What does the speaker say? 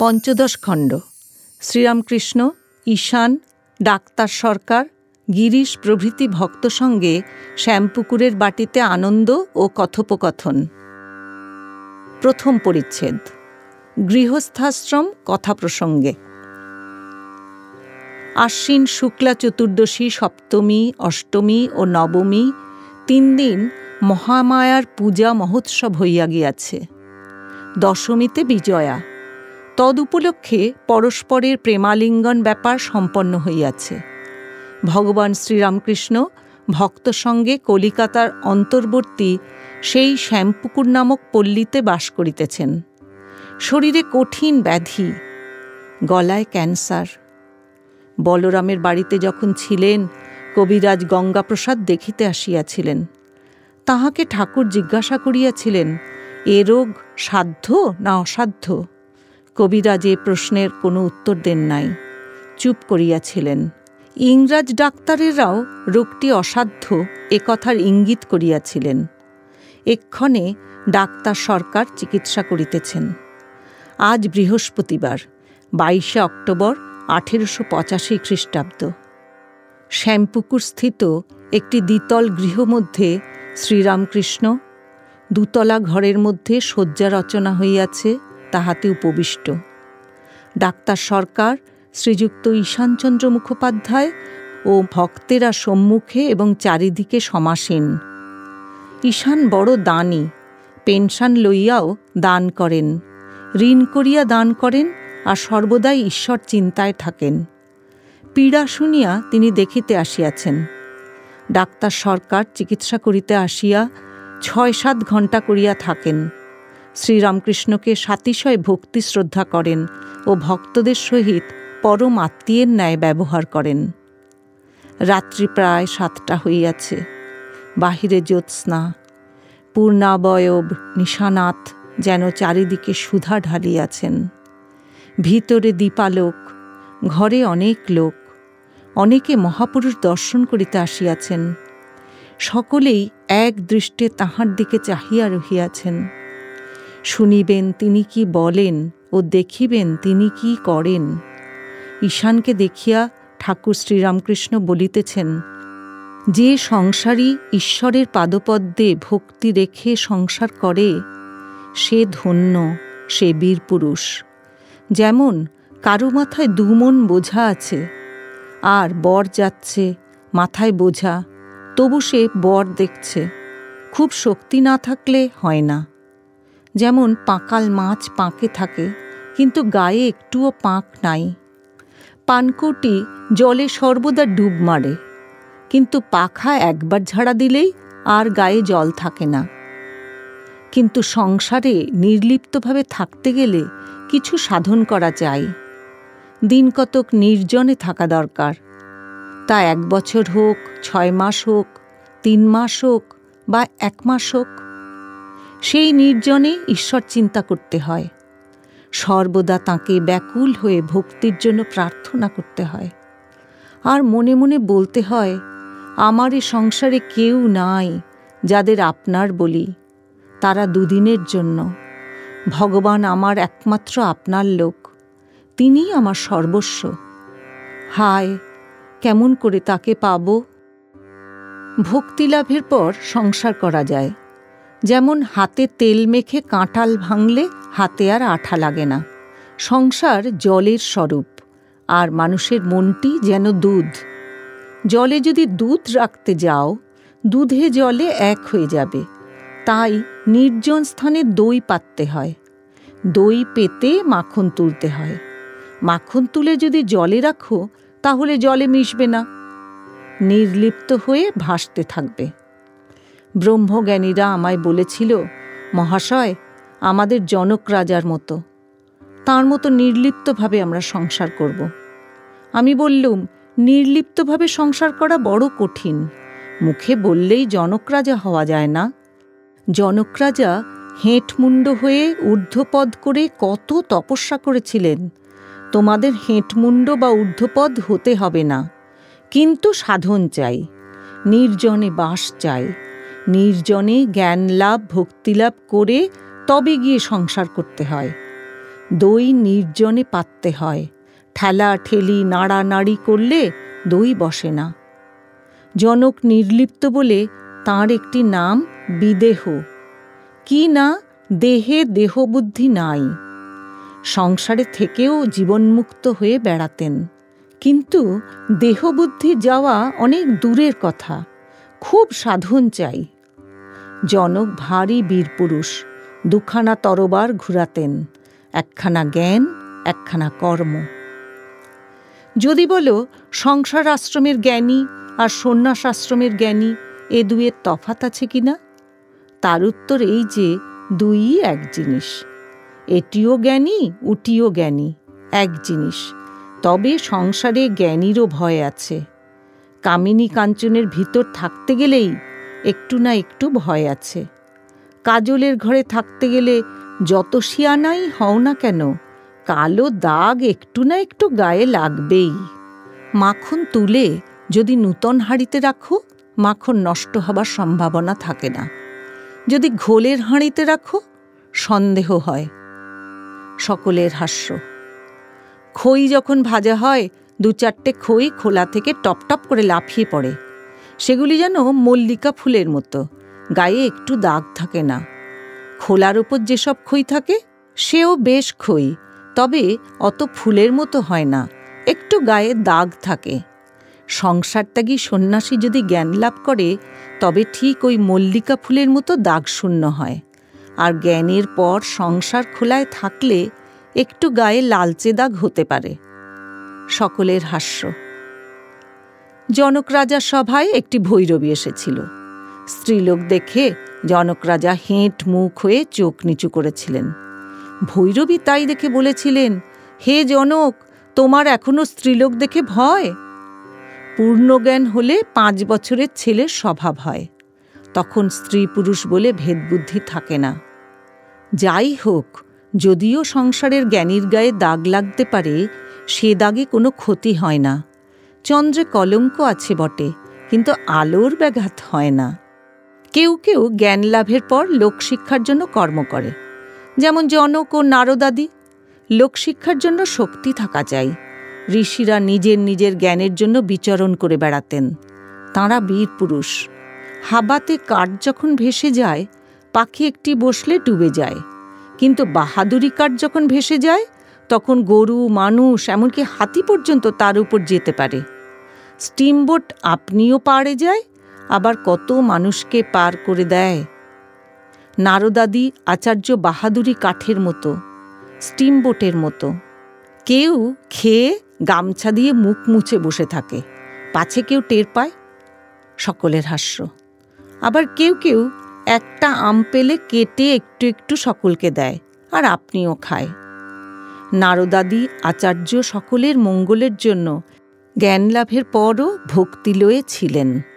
পঞ্চদশ খণ্ড। শ্রীরামকৃষ্ণ, ঈশান, ডাক্তার সরকার, গিরিশ প্রভৃতি ভক্ত সঙ্গে শ্যামপুকুরের বাটিতে আনন্দ ও কথোপকথন। প্রথম পরিচ্ছেদ। গৃহস্থাশ্রম কথা প্রসঙ্গে। আশ্বিন শুক্লা চতুর্দশী, সপ্তমী, অষ্টমী ও নবমী তিন দিন মহামায়ার পূজা মহোৎসব হইয়া গিয়াছে। দশমীতে বিজয়া। তদুপলক্ষে পরস্পরের প্রেমালিঙ্গন ব্যাপার সম্পন্ন হইয়াছে। ভগবান শ্রীরামকৃষ্ণ ভক্ত সঙ্গে কলিকাতার অন্তর্বর্তী সেই শ্যামপুকুর নামক পল্লীতে বাস করিতেছেন। শরীরে কঠিন ব্যাধি, গলায় ক্যান্সার। বলরামের বাড়িতে যখন ছিলেন, কবিরাজ গঙ্গাপ্রসাদ দেখিতে আসিয়াছিলেন। তাহাকে ঠাকুর জিজ্ঞাসা করিয়াছিলেন, এ রোগ সাধ্য না অসাধ্য? কবিরাজ এ প্রশ্নের কোনো উত্তর দেন নাই। চুপ করিয়াছিলেন। ইংরাজ ডাক্তারেরাও রোগটি অসাধ্য এ কথার ইঙ্গিত করিয়াছিলেন। এক্ষণে ডাক্তার সরকার চিকিৎসা করিতেছেন। আজ বৃহস্পতিবার, বাইশে অক্টোবর, আঠেরোশো পঁচাশি খ্রিস্টাব্দ। শ্যামপুকুর স্থিত একটি দ্বিতল গৃহ মধ্যে শ্রীরামকৃষ্ণ, দুতলা ঘরের মধ্যে শয্যা রচনা হইয়াছে। তাহাতে উপবিষ্ট। ডাক্তার সরকার, শ্রীযুক্ত ঈশানচন্দ্র মুখোপাধ্যায় ও ভক্তেরা সম্মুখে এবং চারিদিকে সমাসীন। ঈশান বড় দানী, পেনশন লইয়াও দান করেন, ঋণ করিয়া দান করেন আর সর্বদাই ঈশ্বর চিন্তায় থাকেন। পীড়া শুনিয়া তিনি দেখিতে আসিয়াছেন। ডাক্তার সরকার চিকিৎসা করিতে আসিয়া ছয় সাত ঘণ্টা করিয়া থাকেন। শ্রীরামকৃষ্ণকে সাতিশয় ভক্তি শ্রদ্ধা করেন ও ভক্তদের সহিত পরম আত্মীয়ের ন্যায় ব্যবহার করেন। রাত্রি প্রায় সাতটা হইয়াছে। বাহিরে জ্যোৎস্না, পূর্ণাবয়ব নিশানাথ যেন চারিদিকে সুধা ঢালিয়াছেন। ভিতরে দীপালোক, ঘরে অনেক লোক, অনেকে মহাপুরুষ দর্শন করিতে আসিয়াছেন। সকলেই এক দৃষ্টে তাহার দিকে চাহিয়া রহিয়াছেন। শুনিবেন তিনি কি বলেন ও দেখিবেন তিনি কি করেন। ঈশানকে দেখিয়া ঠাকুর শ্রীরামকৃষ্ণ বলিতেছেন, যে সংসারী ঈশ্বরের পাদপদ্মে ভক্তি রেখে সংসার করে, সে ধন্য, সে বীরপুরুষ যেমন কারও মাথায় দুমন বোঝা আছে, আর বর যাচ্ছে মাথায় বোঝা, তবু সে বর দেখছে। খুব শক্তি না থাকলে হয় না। যেমন পাঁকাল মাছ পাঁকে থাকে, কিন্তু গায়ে একটুও পাঁক নাই। পানকৌটি জলে সর্বদা ডুব মারে, কিন্তু পাখা একবার ঝাড়া দিলেই আর গায়ে জল থাকে না। কিন্তু সংসারে নির্লিপ্তভাবে থাকতে গেলে কিছু সাধন করা চাই দিন কতক নির্জনে থাকা দরকার। তা এক বছর হোক, ছয় মাস হোক, তিন মাস হোক বা এক মাস হোক। সেই নির্জনে ঈশ্বর চিন্তা করতে হয়। সর্বদা তাঁকে ব্যাকুল হয়ে ভক্তির জন্য প্রার্থনা করতে হয়। আর মনে মনে বলতে হয়, আমার এ সংসারে কেউ নাই যাদের আপনার বলি। তারা দুদিনের জন্য। ভগবান আমার একমাত্র আপনার লোক। তিনি আমার সর্বস্ব। হায়, কেমন করে তাকে পাব? ভক্তিলাভের পর সংসার করা যায়। যেমন হাতে তেল মেখে কাঁঠাল ভাঙলে হাতে আর আঠা লাগে না। সংসার জলের স্বরূপ, আর মানুষের মনটি যেন দুধ। জলে যদি দুধ রাখতে যাও, দুধে জলে এক হয়ে যাবে। তাই নির্জন স্থানে দই পাততে হয়। দই পেতে মাখন তুলতে হয়। মাখন তুলে যদি জলে রাখো, তাহলে জলে মিশবে না। নির্লিপ্ত হয়ে ভাসতে থাকবে। ব্রহ্মজ্ঞানীরা আমায় বলেছিল, মহাশয়, আমাদের জনক রাজার মতো। তার মতো নির্লিপ্তভাবে আমরা সংসার করব। আমি বললুম, নির্লিপ্তভাবে সংসার করা বড় কঠিন। মুখে বললেই জনক রাজা হওয়া যায় না। জনক রাজা হেঁটমুণ্ড হয়ে ঊর্ধ্বপদ করে কত তপস্যা করেছিলেন। তোমাদের হেঁটমুণ্ড বা ঊর্ধ্বপদ হতে হবে না। কিন্তু সাধন চাই, নির্জনে বাস চাই। নির্জনে জ্ঞান লাভ ভক্তিলাভ করে তবে গিয়ে সংসার করতে হয়। দই নির্জনে পাততে হয়। ঠেলা ঠেলি নাড়ানাড়ি করলে দই বসে না। জনক নির্লিপ্ত বলে তার একটি নাম বিদেহ। কি না দেহে দেহবুদ্ধি নাই। সংসারে থেকেও জীবনমুক্ত হয়ে বেড়াতেন। কিন্তু দেহবুদ্ধি যাওয়া অনেক দূরের কথা। খুব সাধন চাই। জনক ভারী বীরপুরুষ দুখানা তরবার ঘুরাতেন, একখানা জ্ঞান, একখানা কর্ম। যদি বলো সংসার আশ্রমের জ্ঞানী আর সন্ন্যাস আশ্রমের জ্ঞানী, এ দুয়ের তফাত আছে কিনা তার উত্তর এই যে, দুই এক জিনিস। এটিও জ্ঞানী, উটিও জ্ঞানী, এক জিনিস। তবে সংসারে জ্ঞানীরও ভয় আছে। কামিনী কাঞ্চনের ভিতর থাকতে গেলেই একটু না একটু ভয় আছে। কাজলের ঘরে থাকতে গেলে যত শিয়ানাই হও না কেন, কালো দাগ একটু না একটু গায়ে লাগবেই। মাখন তুলে যদি নূতন হাঁড়িতে রাখো, মাখন নষ্ট হবার সম্ভাবনা থাকে না। যদি ঘোলের হাঁড়িতে রাখো, সন্দেহ হয়। সকলের হাস্য। খই যখন ভাজা হয় দু চারটে খই খোলা থেকে টপ টপ করে লাফিয়ে পড়ে। সেগুলি যেন মল্লিকা ফুলের মতো, গায়ে একটু দাগ থাকে না। খোলার ওপর যেসব খই থাকে, সেও বেশ খই, তবে অত ফুলের মতো হয় না, একটু গায়ে দাগ থাকে। সংসার ত্যাগী সন্ন্যাসী যদি জ্ঞান লাভ করে, তবে ঠিক ওই মল্লিকা ফুলের মতো দাগ শূন্য হয়। আর জ্ঞানের পর সংসার খোলায় থাকলে একটু গায়ে লালচে দাগ হতে পারে। সকলের হাস্য। জনক রাজার সভায় একটি ভৈরবী এসেছিল। স্ত্রীলোক দেখে জনক রাজা হেঁট মুখ হয়ে চোখ নিচু করেছিলেন। ভৈরবী তাই দেখে বলেছিলেন, হে জনক, তোমার এখনও স্ত্রীলোক দেখে ভয়? পূর্ণজ্ঞান হলে পাঁচ বছরের ছেলের স্বভাব হয়। তখন স্ত্রী পুরুষ বলে ভেদবুদ্ধি থাকে না। যাই হোক, যদিও সংসারের জ্ঞানীর গায়ে দাগ লাগতে পারে সে দাগে কোনো ক্ষতি হয় না। চন্দ্রে কলঙ্ক আছে বটে, কিন্তু আলোর ব্যাঘাত হয় না। কেউ কেউ জ্ঞান লাভের পর লোকশিক্ষার জন্য কর্ম করে। যেমন জনক ও নারদাদি লোকশিক্ষার জন্য শক্তি থাকা চাই। ঋষিরা নিজের নিজের জ্ঞানের জন্য বিচরণ করে বেড়াতেন। তাঁরা বীর পুরুষ। হাবাতে কাঠ যখন ভেসে যায়, পাখি একটি বসলে ডুবে যায়। কিন্তু বাহাদুরি কাঠ যখন ভেসে যায় তখন গরু, মানুষ, এমনকি হাতি পর্যন্ত তার উপর যেতে পারে। স্টিমবোট আপনিও পাড়ে যায়, আবার কত মানুষকে পার করে দেয়। নারদাদি আচার্য বাহাদুরি কাঠের মতো, স্টিমবোটের মতো। কেউ খেয়ে গামছা দিয়ে মুখ মুছে বসে থাকে, পাছে কেউ টের পায়, সকলের হাস্য। আবার কেউ কেউ একটা আম পেলে কেটে একটু একটু সকলকে দেয়, আর আপনিও খায়। নারদাদি আচার্য সকলের মঙ্গলের জন্য জ্ঞানলাভের পরও ভক্তিলয়ে ছিলেন।